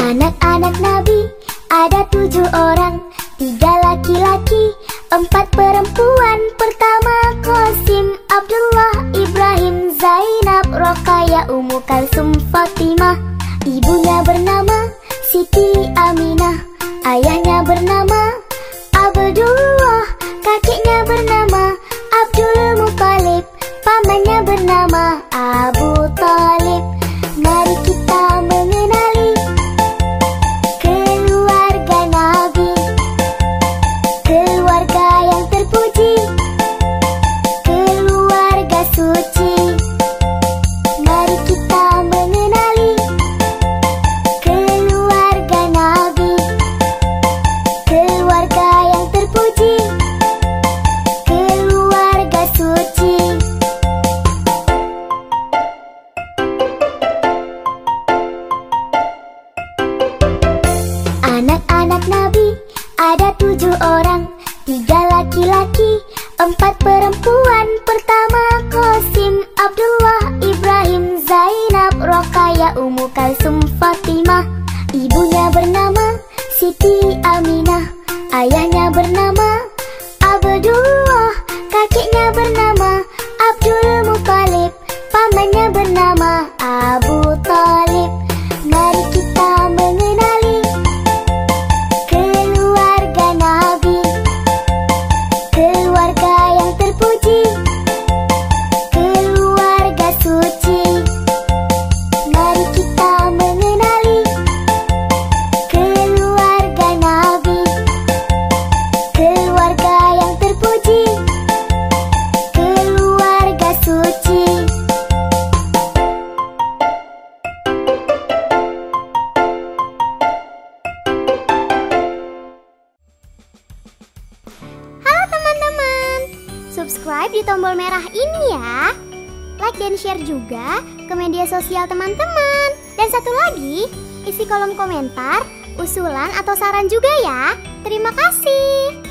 Anak-anak Nabi ada tujuh orang. Tiga laki-laki, empat perempuan. Pertama Qasim, Abdullah, Ibrahim, Zainab, Rokaya, Umu Kalsum, Fatimah. Ibunya bernama Siti Aminah. Ayahnya bernama Abdullah. Kakeknya bernama Pamannya bernama Abu Talib Nabi ada tujuh orang. Tiga laki-laki, empat perempuan. Pertama Qasim, Abdullah, Ibrahim, Zainab, Roqayah, Ummu Kalsum, Fatimah. Ibunya bernama Siti Aminah. Ayahnya bernama Abdullah Subscribe di tombol merah ini ya. Like dan share juga ke media sosial teman-teman. Dan satu lagi, isi kolom komentar, usulan atau saran juga ya. Terima kasih